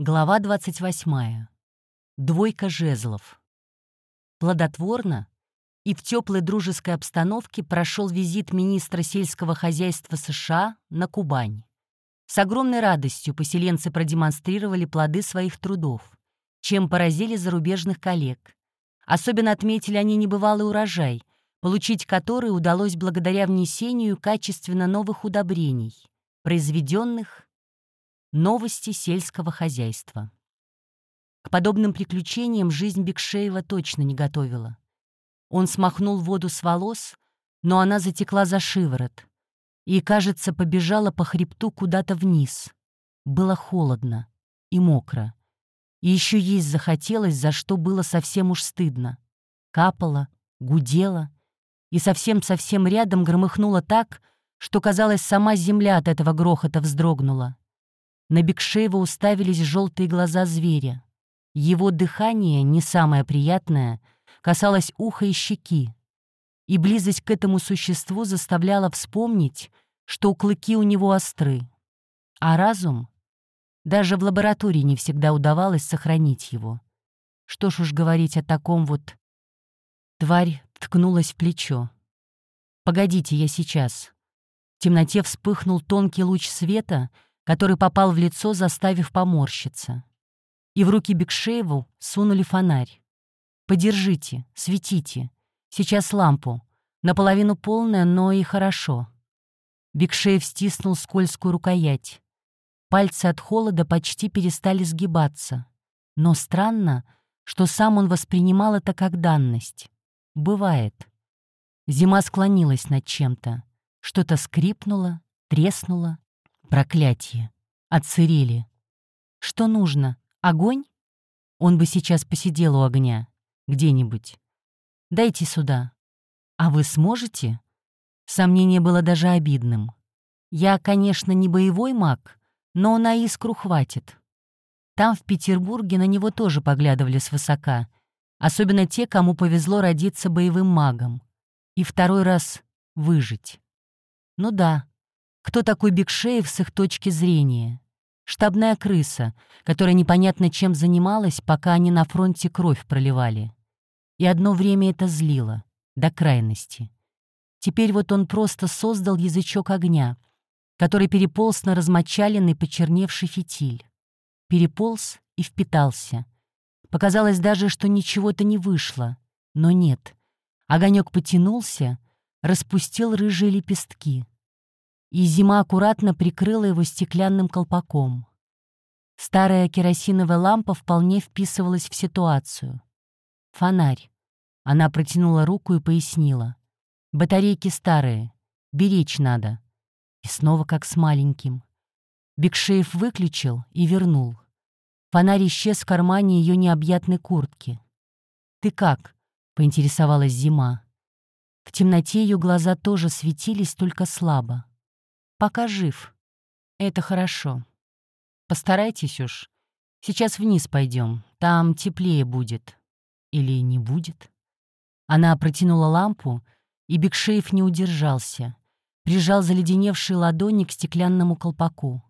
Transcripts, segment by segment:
Глава 28. Двойка жезлов. Плодотворно и в теплой дружеской обстановке прошел визит министра сельского хозяйства США на Кубань. С огромной радостью поселенцы продемонстрировали плоды своих трудов, чем поразили зарубежных коллег. Особенно отметили они небывалый урожай, получить который удалось благодаря внесению качественно новых удобрений, произведенных Новости сельского хозяйства. К подобным приключениям жизнь Бекшеева точно не готовила. Он смахнул воду с волос, но она затекла за шиворот и, кажется, побежала по хребту куда-то вниз. Было холодно и мокро. И еще есть захотелось, за что было совсем уж стыдно. Капало, гудело, и совсем-совсем рядом громыхнуло так, что, казалось, сама земля от этого грохота вздрогнула. На Бекшеева уставились желтые глаза зверя. Его дыхание, не самое приятное, касалось уха и щеки. И близость к этому существу заставляла вспомнить, что клыки у него остры. А разум? Даже в лаборатории не всегда удавалось сохранить его. Что ж уж говорить о таком вот... Тварь ткнулась в плечо. «Погодите, я сейчас». В темноте вспыхнул тонкий луч света — который попал в лицо, заставив поморщиться. И в руки Бекшееву сунули фонарь. «Подержите, светите. Сейчас лампу. Наполовину полная, но и хорошо». Бекшеев стиснул скользкую рукоять. Пальцы от холода почти перестали сгибаться. Но странно, что сам он воспринимал это как данность. Бывает. Зима склонилась над чем-то. Что-то скрипнуло, треснуло, Проклятие. Отсырели. Что нужно? Огонь? Он бы сейчас посидел у огня. Где-нибудь. Дайте сюда. А вы сможете? Сомнение было даже обидным. Я, конечно, не боевой маг, но на искру хватит. Там, в Петербурге, на него тоже поглядывали свысока, особенно те, кому повезло родиться боевым магом. И второй раз выжить. Ну да, кто такой Бекшеев с их точки зрения? Штабная крыса, которая непонятно чем занималась, пока они на фронте кровь проливали. И одно время это злило, до крайности. Теперь вот он просто создал язычок огня, который переполз на размочаленный почерневший фитиль. Переполз и впитался. Показалось даже, что ничего-то не вышло. Но нет. Огонек потянулся, распустил рыжие лепестки — и зима аккуратно прикрыла его стеклянным колпаком. Старая керосиновая лампа вполне вписывалась в ситуацию. Фонарь. Она протянула руку и пояснила. «Батарейки старые. Беречь надо». И снова как с маленьким. Бекшеев выключил и вернул. Фонарь исчез в кармане ее необъятной куртки. «Ты как?» — поинтересовалась Зима. В темноте ее глаза тоже светились, только слабо. Пока жив. Это хорошо. Постарайтесь уж. Сейчас вниз пойдем. Там теплее будет. Или не будет? Она протянула лампу, и Бекшеев не удержался. Прижал заледеневшие ладони к стеклянному колпаку.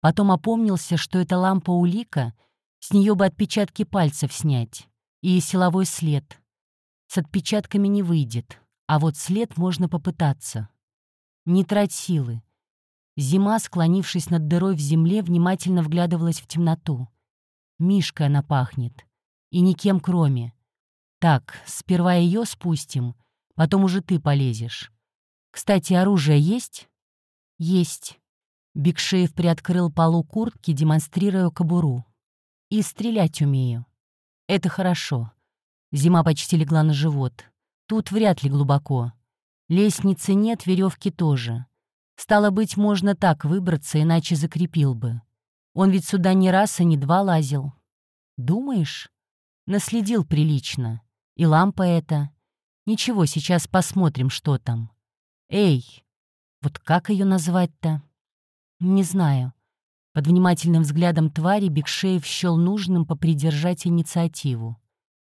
Потом опомнился, что эта лампа-улика, с нее бы отпечатки пальцев снять. И силовой след. С отпечатками не выйдет, а вот след можно попытаться. Не трать силы. Зима, склонившись над дырой в земле, внимательно вглядывалась в темноту. Мишкой она пахнет. И никем кроме. Так, сперва ее спустим, потом уже ты полезешь. Кстати, оружие есть? Есть. Бигшеев приоткрыл полу куртки, демонстрируя кобуру. И стрелять умею. Это хорошо. Зима почти легла на живот. Тут вряд ли глубоко. Лестницы нет, веревки тоже. Стало быть, можно так выбраться, иначе закрепил бы. Он ведь сюда не раз и не два лазил. Думаешь? Наследил прилично. И лампа эта. Ничего, сейчас посмотрим, что там. Эй, вот как ее назвать-то? Не знаю. Под внимательным взглядом твари Бекшеев счел нужным попридержать инициативу.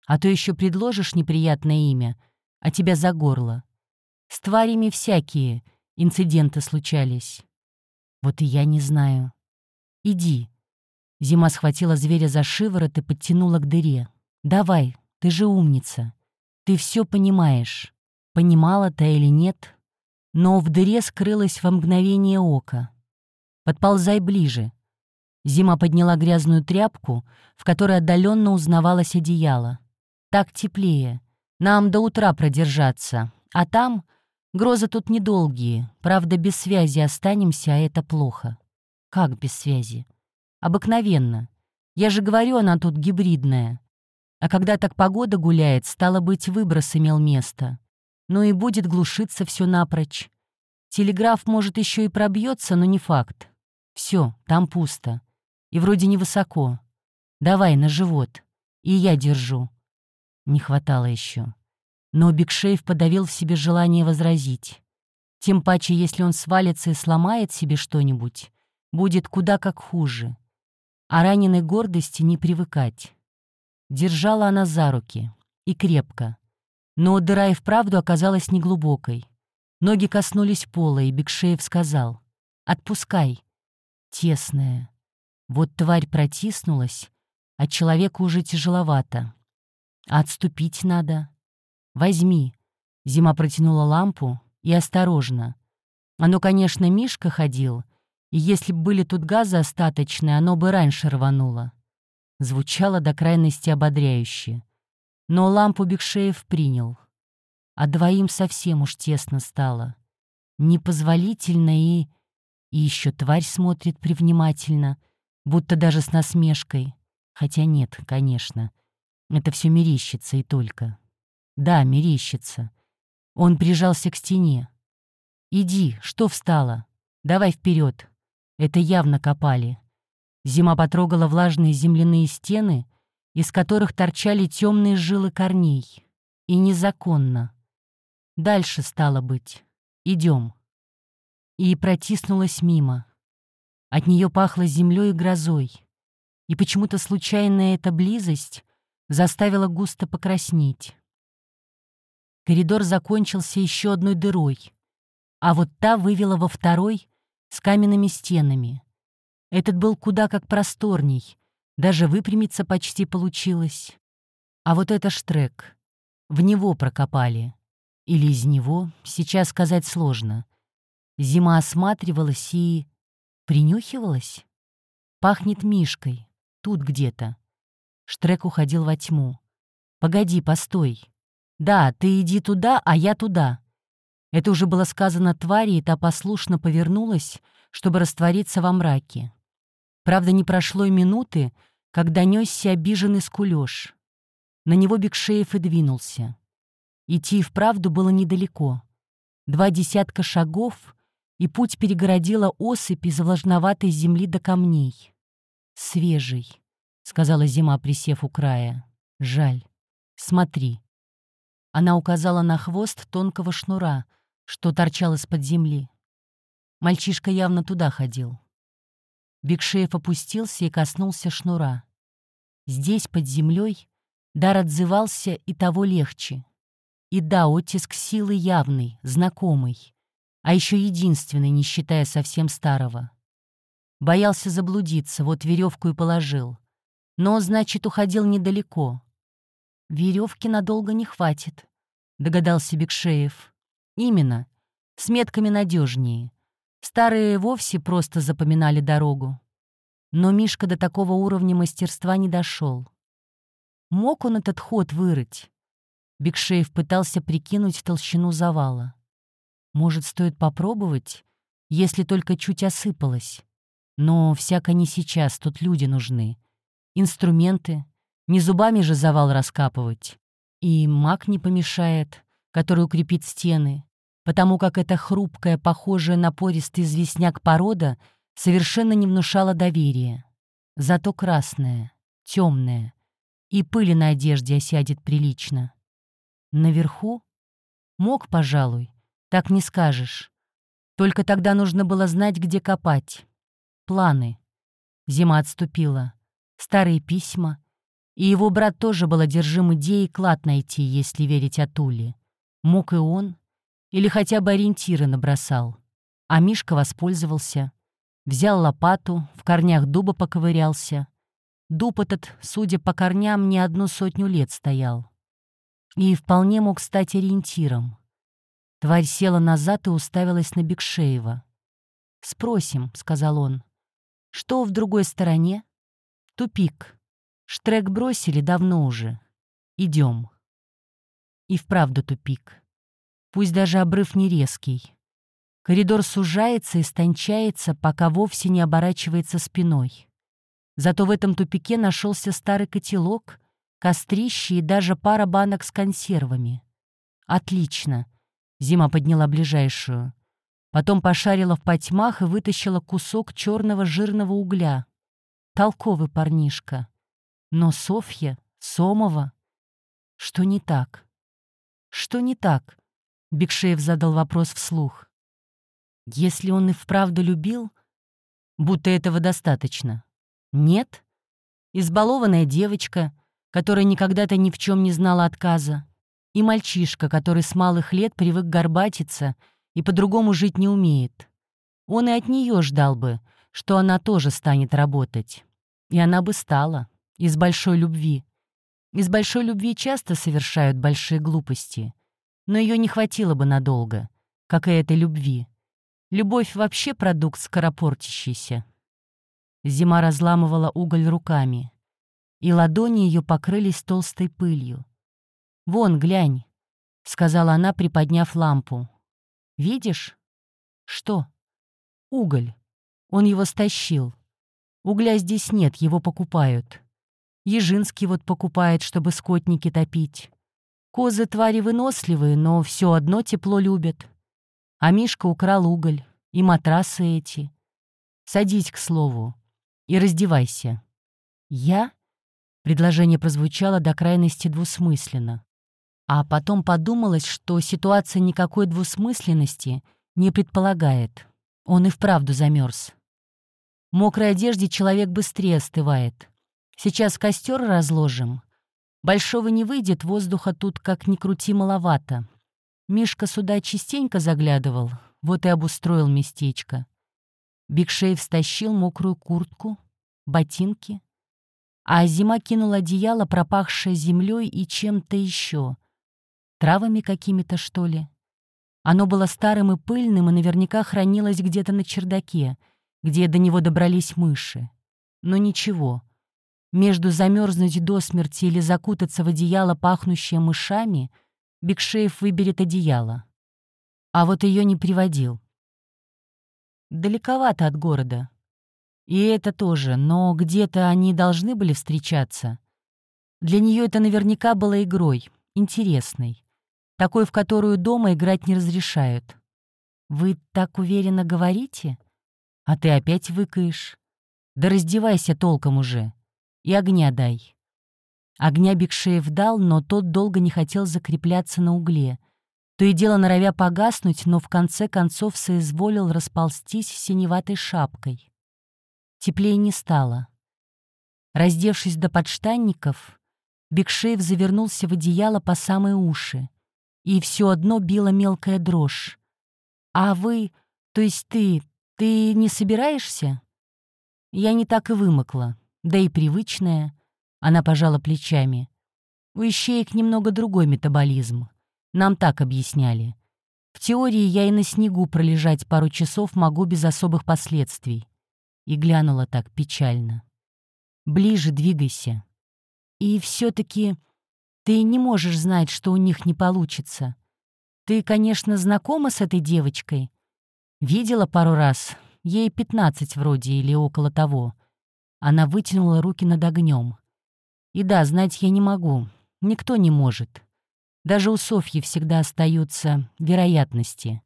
А то еще предложишь неприятное имя, а тебя за горло. С тварями всякие — инциденты случались. Вот и я не знаю. Иди. Зима схватила зверя за шиворот и подтянула к дыре. «Давай, ты же умница. Ты все понимаешь. Понимала-то или нет?» Но в дыре скрылась во мгновение ока. «Подползай ближе». Зима подняла грязную тряпку, в которой отдаленно узнавалось одеяло. «Так теплее. Нам до утра продержаться. А там Грозы тут недолгие, правда, без связи останемся, а это плохо. Как без связи? Обыкновенно. Я же говорю, она тут гибридная. А когда так погода гуляет, стало быть, выброс имел место. Ну и будет глушиться все напрочь. Телеграф, может, еще и пробьется, но не факт. Все, там пусто. И вроде невысоко. Давай, на живот. И я держу. Не хватало еще. Но Бигшейв подавил в себе желание возразить. Тем паче, если он свалится и сломает себе что-нибудь, будет куда как хуже. А раненой гордости не привыкать. Держала она за руки. И крепко. Но дыра и вправду оказалась неглубокой. Ноги коснулись пола, и Бигшеев сказал «Отпускай». Тесная. Вот тварь протиснулась, а человеку уже тяжеловато. А отступить надо. «Возьми». Зима протянула лампу и осторожно. Оно, конечно, Мишка ходил, и если б были тут газы остаточные, оно бы раньше рвануло. Звучало до крайности ободряюще. Но лампу Бекшеев принял. А двоим совсем уж тесно стало. Непозволительно и... И еще тварь смотрит привнимательно, будто даже с насмешкой. Хотя нет, конечно. Это все мерещится и только. Да, мерещится. Он прижался к стене. «Иди, что встала? Давай вперед. Это явно копали». Зима потрогала влажные земляные стены, из которых торчали темные жилы корней. И незаконно. Дальше стало быть. Идем. И протиснулась мимо. От нее пахло землей и грозой. И почему-то случайная эта близость заставила густо покраснеть. Коридор закончился еще одной дырой, а вот та вывела во второй с каменными стенами. Этот был куда как просторней, даже выпрямиться почти получилось. А вот это штрек. В него прокопали. Или из него, сейчас сказать сложно. Зима осматривалась и... принюхивалась. Пахнет мишкой. Тут где-то. Штрек уходил во тьму. «Погоди, постой. «Да, ты иди туда, а я туда». Это уже было сказано твари, и та послушно повернулась, чтобы раствориться во мраке. Правда, не прошло и минуты, когда несся обиженный скулёж. На него Бекшеев и двинулся. Идти и вправду было недалеко. Два десятка шагов, и путь перегородила осыпь из влажноватой земли до камней. «Свежий», — сказала зима, присев у края. «Жаль. Смотри». Она указала на хвост тонкого шнура, что торчал из-под земли. Мальчишка явно туда ходил. Бигшеев опустился и коснулся шнура. Здесь, под землей, дар отзывался и того легче. И да, оттиск силы явный, знакомый, а еще единственный, не считая совсем старого. Боялся заблудиться, вот веревку и положил. Но, значит, уходил недалеко. Веревки надолго не хватит, догадался Бекшеев. Именно. С метками надежнее. Старые вовсе просто запоминали дорогу. Но Мишка до такого уровня мастерства не дошел. Мог он этот ход вырыть? Бекшеев пытался прикинуть толщину завала. Может, стоит попробовать, если только чуть осыпалось. Но всяко не сейчас, тут люди нужны. Инструменты, не зубами же завал раскапывать. И маг не помешает, который укрепит стены, потому как эта хрупкая, похожая на пористый известняк порода совершенно не внушала доверия. Зато красная, темная, и пыли на одежде осядет прилично. Наверху? Мог, пожалуй, так не скажешь. Только тогда нужно было знать, где копать. Планы. Зима отступила. Старые письма, и его брат тоже был одержим идеей клад найти, если верить Атуле. Мог и он, или хотя бы ориентиры набросал. А Мишка воспользовался. Взял лопату, в корнях дуба поковырялся. Дуб этот, судя по корням, не одну сотню лет стоял. И вполне мог стать ориентиром. Тварь села назад и уставилась на Бекшеева. «Спросим», — сказал он. «Что в другой стороне?» «Тупик. Штрек бросили давно уже. Идем». И вправду тупик. Пусть даже обрыв не резкий. Коридор сужается и стончается, пока вовсе не оборачивается спиной. Зато в этом тупике нашелся старый котелок, кострище и даже пара банок с консервами. Отлично. Зима подняла ближайшую. Потом пошарила в потьмах и вытащила кусок черного жирного угля. Толковый парнишка. Но Софья, Сомова... Что не так? Что не так? Бекшеев задал вопрос вслух. Если он и вправду любил, будто этого достаточно. Нет? Избалованная девочка, которая никогда-то ни в чем не знала отказа, и мальчишка, который с малых лет привык горбатиться и по-другому жить не умеет. Он и от нее ждал бы, что она тоже станет работать. И она бы стала. Из большой любви. Из большой любви часто совершают большие глупости. Но ее не хватило бы надолго, как и этой любви. Любовь вообще продукт скоропортящийся. Зима разламывала уголь руками, и ладони ее покрылись толстой пылью. «Вон, глянь», — сказала она, приподняв лампу. «Видишь?» «Что?» «Уголь. Он его стащил. Угля здесь нет, его покупают. Ежинский вот покупает, чтобы скотники топить. Козы твари выносливые, но все одно тепло любят. А Мишка украл уголь и матрасы эти. Садись, к слову, и раздевайся. Я? Предложение прозвучало до крайности двусмысленно. А потом подумалось, что ситуация никакой двусмысленности не предполагает. Он и вправду замерз. В мокрой одежде человек быстрее остывает. Сейчас костер разложим. Большого не выйдет, воздуха тут как ни крути маловато. Мишка сюда частенько заглядывал, вот и обустроил местечко. Бигшейв стащил мокрую куртку, ботинки, а зима кинула одеяло, пропахшее землей и чем-то еще. Травами какими-то, что ли? Оно было старым и пыльным и наверняка хранилось где-то на чердаке, где до него добрались мыши. Но ничего — между замерзнуть до смерти или закутаться в одеяло, пахнущее мышами, Бекшеев выберет одеяло. А вот ее не приводил. Далековато от города. И это тоже, но где-то они должны были встречаться. Для нее это наверняка было игрой, интересной. Такой, в которую дома играть не разрешают. «Вы так уверенно говорите?» «А ты опять выкаешь?» «Да раздевайся толком уже!» И огня дай». Огня Бекшеев дал, но тот долго не хотел закрепляться на угле. То и дело норовя погаснуть, но в конце концов соизволил расползтись синеватой шапкой. Теплее не стало. Раздевшись до подштанников, Бекшеев завернулся в одеяло по самые уши, и все одно била мелкая дрожь. «А вы, то есть ты, ты не собираешься?» Я не так и вымокла. Да и привычная. Она пожала плечами. У ищеек немного другой метаболизм. Нам так объясняли. В теории я и на снегу пролежать пару часов могу без особых последствий. И глянула так печально. Ближе двигайся. И все таки ты не можешь знать, что у них не получится. Ты, конечно, знакома с этой девочкой. Видела пару раз. Ей пятнадцать вроде или около того. Она вытянула руки над огнем. И да, знать я не могу. Никто не может. Даже у Софьи всегда остаются вероятности.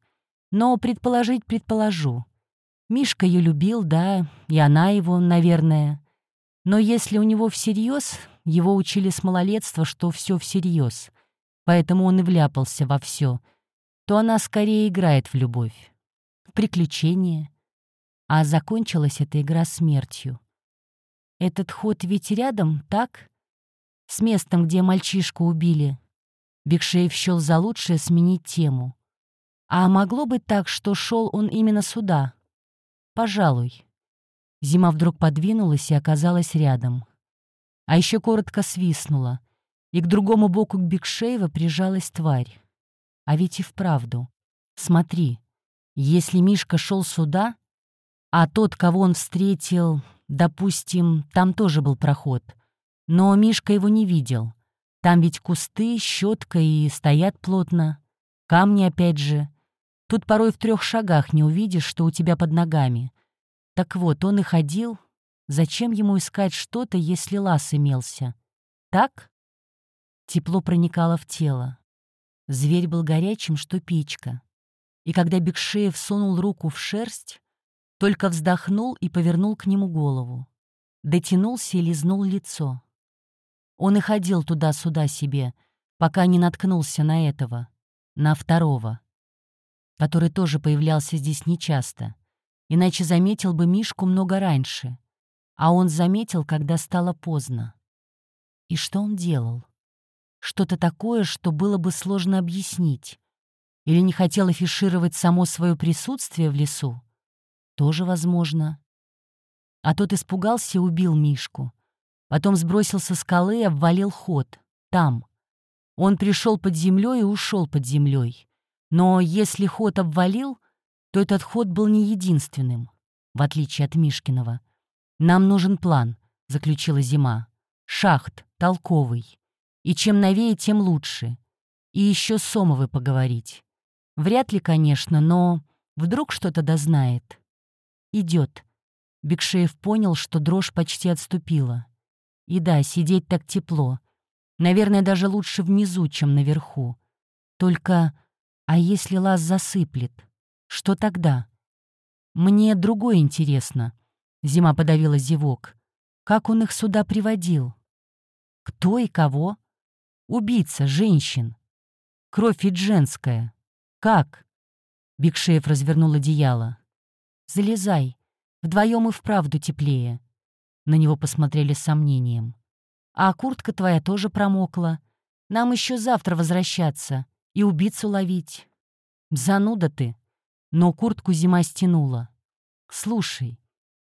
Но предположить предположу. Мишка ее любил, да, и она его, наверное. Но если у него всерьез, его учили с малолетства, что все всерьез, поэтому он и вляпался во все, то она скорее играет в любовь, в приключения. А закончилась эта игра смертью. Этот ход ведь рядом, так? С местом, где мальчишку убили. Бекшеев счел за лучшее сменить тему. А могло быть так, что шел он именно сюда? Пожалуй. Зима вдруг подвинулась и оказалась рядом. А еще коротко свистнула, и к другому боку Бигшеева прижалась тварь. А ведь и вправду. Смотри, если Мишка шел сюда, а тот, кого он встретил, допустим, там тоже был проход, но Мишка его не видел. Там ведь кусты, щетка и стоят плотно. Камни опять же. Тут порой в трех шагах не увидишь, что у тебя под ногами. Так вот, он и ходил. Зачем ему искать что-то, если лаз имелся? Так? Тепло проникало в тело. Зверь был горячим, что печка. И когда Бекшеев сунул руку в шерсть, только вздохнул и повернул к нему голову. Дотянулся и лизнул лицо. Он и ходил туда-сюда себе, пока не наткнулся на этого, на второго, который тоже появлялся здесь нечасто. Иначе заметил бы Мишку много раньше. А он заметил, когда стало поздно. И что он делал? Что-то такое, что было бы сложно объяснить. Или не хотел афишировать само свое присутствие в лесу? Тоже возможно. А тот испугался и убил Мишку. Потом сбросил со скалы и обвалил ход. Там. Он пришел под землей и ушел под землей. Но если ход обвалил, то этот ход был не единственным, в отличие от Мишкиного. «Нам нужен план», — заключила Зима. «Шахт, толковый. И чем новее, тем лучше. И еще с Сомовой поговорить. Вряд ли, конечно, но вдруг что-то дознает. Идет. Бекшеев понял, что дрожь почти отступила. И да, сидеть так тепло. Наверное, даже лучше внизу, чем наверху. Только, а если лаз засыплет? Что тогда? Мне другое интересно. Зима подавила зевок. Как он их сюда приводил? Кто и кого? Убийца, женщин. Кровь ведь женская. Как? Бигшеев развернул одеяло. Залезай. Вдвоем и вправду теплее. На него посмотрели с сомнением. А куртка твоя тоже промокла. Нам еще завтра возвращаться и убийцу ловить. Зануда ты но куртку зима стянула. «Слушай,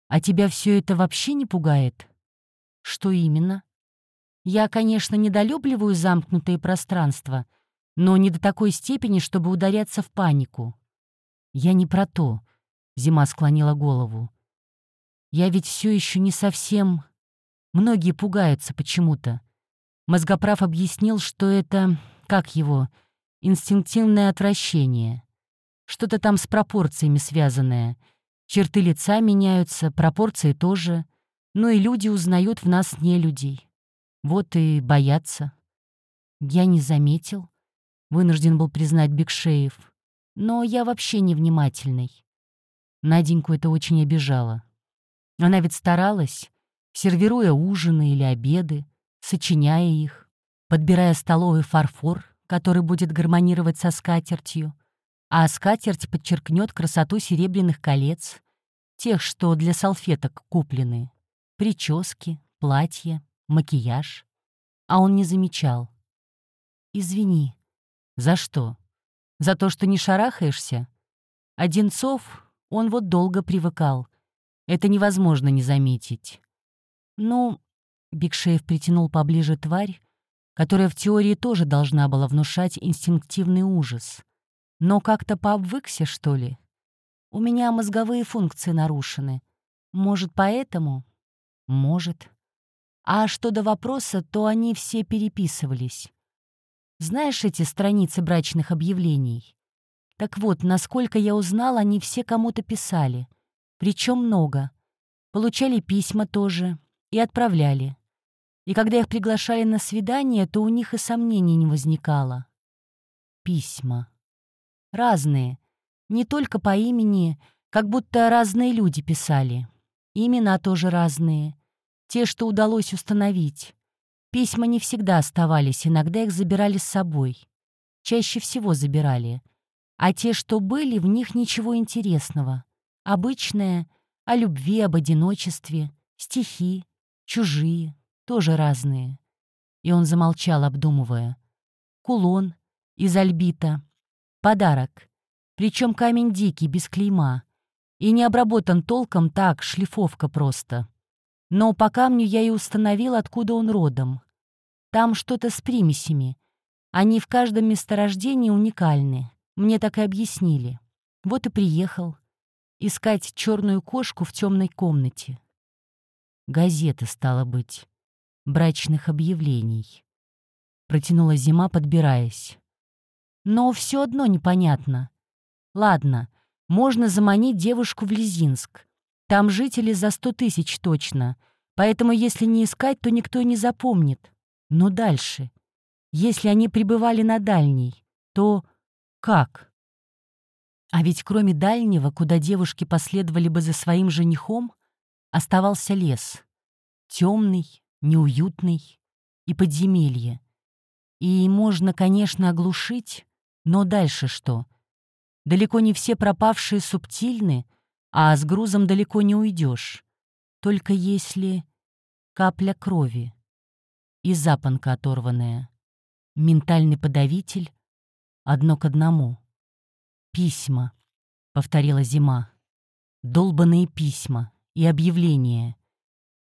а тебя все это вообще не пугает?» «Что именно?» «Я, конечно, недолюбливаю замкнутые пространства, но не до такой степени, чтобы ударяться в панику». «Я не про то», — Зима склонила голову. «Я ведь все еще не совсем...» Многие пугаются почему-то. Мозгоправ объяснил, что это, как его, инстинктивное отвращение. Что-то там с пропорциями связанное. Черты лица меняются, пропорции тоже. Ну и люди узнают в нас не людей. Вот и боятся. Я не заметил. Вынужден был признать Бекшеев. Но я вообще невнимательный. Наденьку это очень обижало. Она ведь старалась, сервируя ужины или обеды, сочиняя их, подбирая столовый фарфор, который будет гармонировать со скатертью, а скатерть подчеркнет красоту серебряных колец, тех, что для салфеток куплены, прически, платья, макияж. А он не замечал. «Извини». «За что? За то, что не шарахаешься?» Одинцов, он вот долго привыкал. Это невозможно не заметить. «Ну...» — Бигшеев притянул поближе тварь, которая в теории тоже должна была внушать инстинктивный ужас — но как-то пообвыкся, что ли? У меня мозговые функции нарушены. Может, поэтому? Может. А что до вопроса, то они все переписывались. Знаешь эти страницы брачных объявлений? Так вот, насколько я узнал, они все кому-то писали. Причем много. Получали письма тоже и отправляли. И когда их приглашали на свидание, то у них и сомнений не возникало. Письма. Разные. Не только по имени, как будто разные люди писали. Имена тоже разные. Те, что удалось установить. Письма не всегда оставались, иногда их забирали с собой. Чаще всего забирали. А те, что были, в них ничего интересного. Обычное, о любви, об одиночестве, стихи, чужие, тоже разные. И он замолчал, обдумывая. Кулон из альбита, Подарок. Причем камень дикий, без клейма. И не обработан толком так, шлифовка просто. Но по камню я и установил, откуда он родом. Там что-то с примесями. Они в каждом месторождении уникальны. Мне так и объяснили. Вот и приехал. Искать черную кошку в темной комнате. Газеты, стало быть. Брачных объявлений. Протянула зима, подбираясь. Но все одно непонятно. Ладно, можно заманить девушку в Лизинск. Там жители за сто тысяч точно. Поэтому если не искать, то никто не запомнит. Но дальше. Если они пребывали на дальней, то как? А ведь кроме дальнего, куда девушки последовали бы за своим женихом, оставался лес. Темный, неуютный и подземелье. И можно, конечно, оглушить, но дальше что? Далеко не все пропавшие субтильны, а с грузом далеко не уйдешь. Только если капля крови и запонка оторванная, ментальный подавитель одно к одному. «Письма», — повторила Зима. «Долбанные письма и объявления.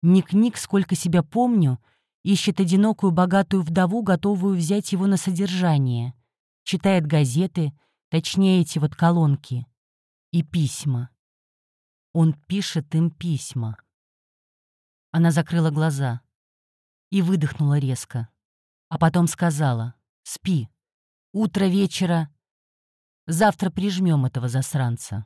Ник-Ник, сколько себя помню, ищет одинокую богатую вдову, готовую взять его на содержание. Читает газеты, точнее эти вот колонки. И письма. Он пишет им письма. Она закрыла глаза и выдохнула резко. А потом сказала «Спи. Утро вечера. Завтра прижмем этого засранца».